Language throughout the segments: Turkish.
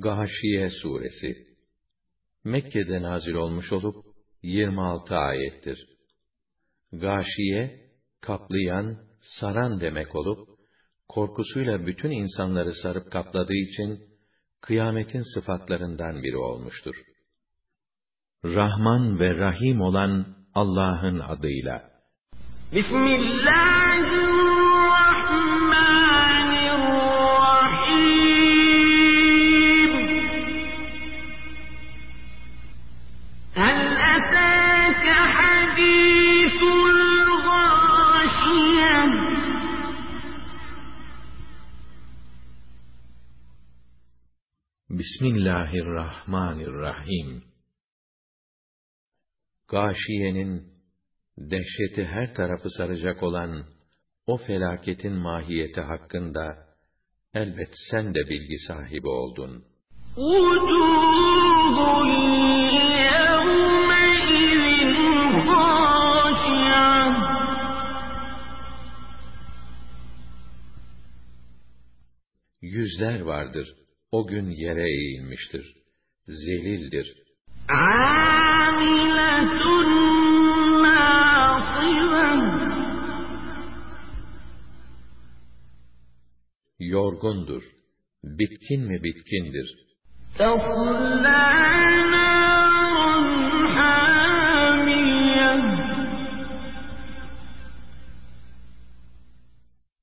Gâşiye suresi Mekke'de nazil olmuş olup 26 ayettir. Gâşiye kaplayan, saran demek olup korkusuyla bütün insanları sarıp kapladığı için kıyametin sıfatlarından biri olmuştur. Rahman ve Rahim olan Allah'ın adıyla. Bismillahirrahmanirrahim. Gâşiyenin, dehşeti her tarafı saracak olan o felaketin mahiyeti hakkında elbet sen de bilgi sahibi oldun. Yüzler vardır, o gün yere eğilmiştir. Zelildir. Yorgundur. Bitkin mi bitkindir.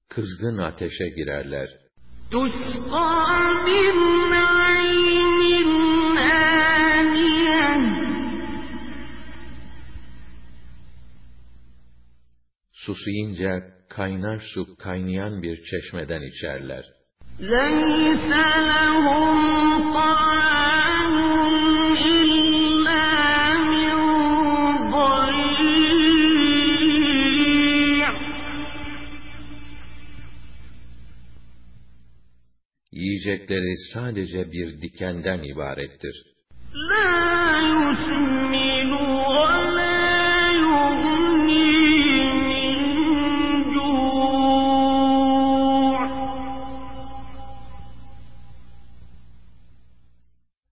Kızgın ateşe girerler. Susayınca kaynar su kaynayan bir çeşmeden içerler. Yiyecekleri sadece bir dikenden ibarettir.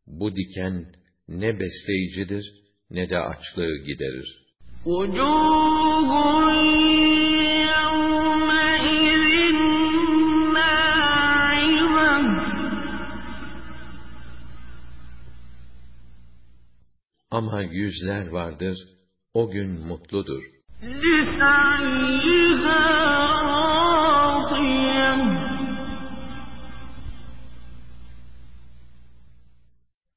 Bu diken ne besleyicidir ne de açlığı giderir. Ama yüzler vardır, o gün mutludur.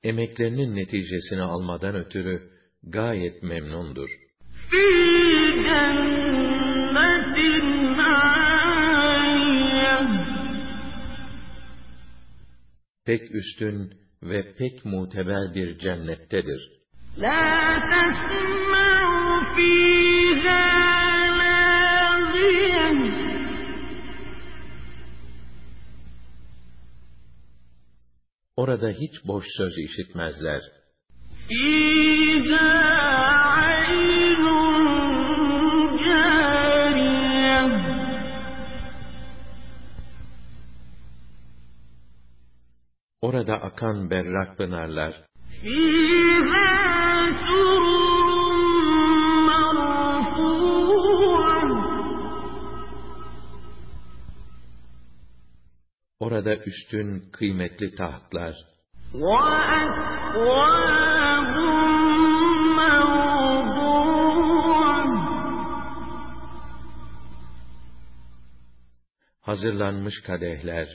Emeklerinin neticesini almadan ötürü gayet memnundur. Pek üstün ve pek muteber bir cennettedir. Orada hiç boş söz işitmezler. Orada akan berrak pınarlar. Orada üstün, kıymetli tahtlar. Hazırlanmış kadehler.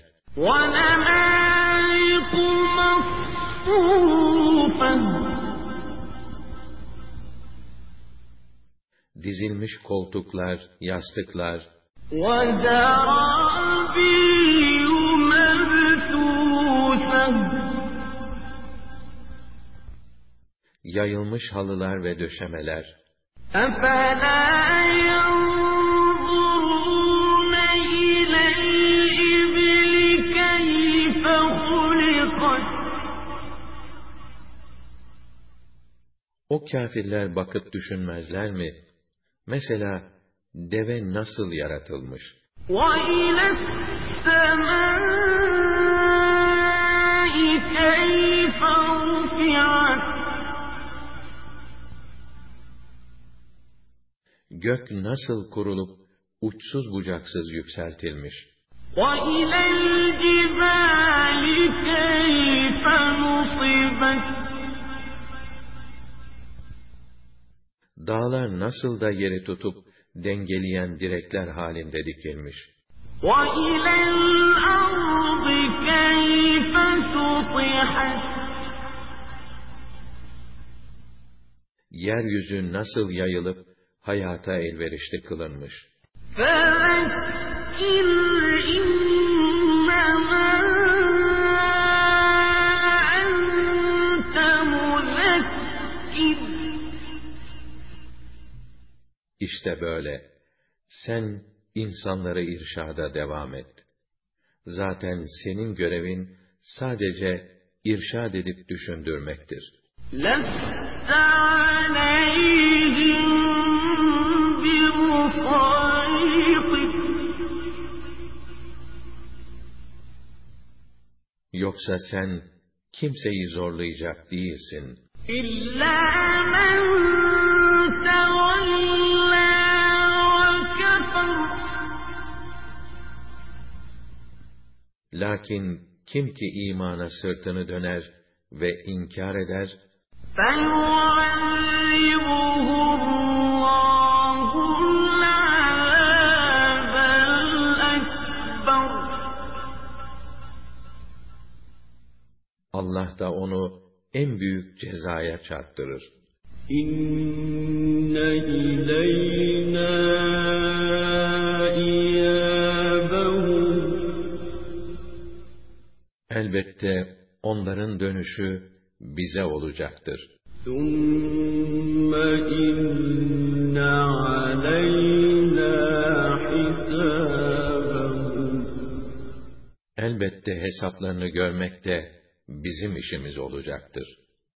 Dizilmiş koltuklar, yastıklar. Yayılmış halılar ve döşemeler. O kâfirler bakıp düşünmezler mi? Mesela deve nasıl yaratılmış? وَإِلَى Gök nasıl kurulup uçsuz bucaksız yükseltilmiş. وَإِلَى الْجِبَالِ كَيْفَ نُصِبَتْ Dağlar nasıl da yeri tutup dengeleyen direkler halinde dikilmiş. وَإِلَى الْأَرْضِ كَيْفَ سُطِحَتْ Yeryüzü nasıl yayılıp hayata elverişli kılınmış. فَذَكِّرْ إِنَّمَا أَنْتَ مُذَكِّرٌ İşte böyle. Sen insanları irşada devam et. Zaten senin görevin sadece irşad edip düşündürmektir. لَسْتَ عَلَيْهِم بِمُصَيْطِرٍ Yoksa sen kimseyi zorlayacak değilsin. إِلَّا مَن تَوَلَّىٰ وَكَفَرَ Lakin kim ki imana sırtını döner ve inkar eder, فَيُعَذِّبُهُ Allah da onu en büyük cezaya çarptırır. İnne ileyna. Elbette onların dönüşü bize olacaktır. Elbette hesaplarını görmek de bizim işimiz olacaktır.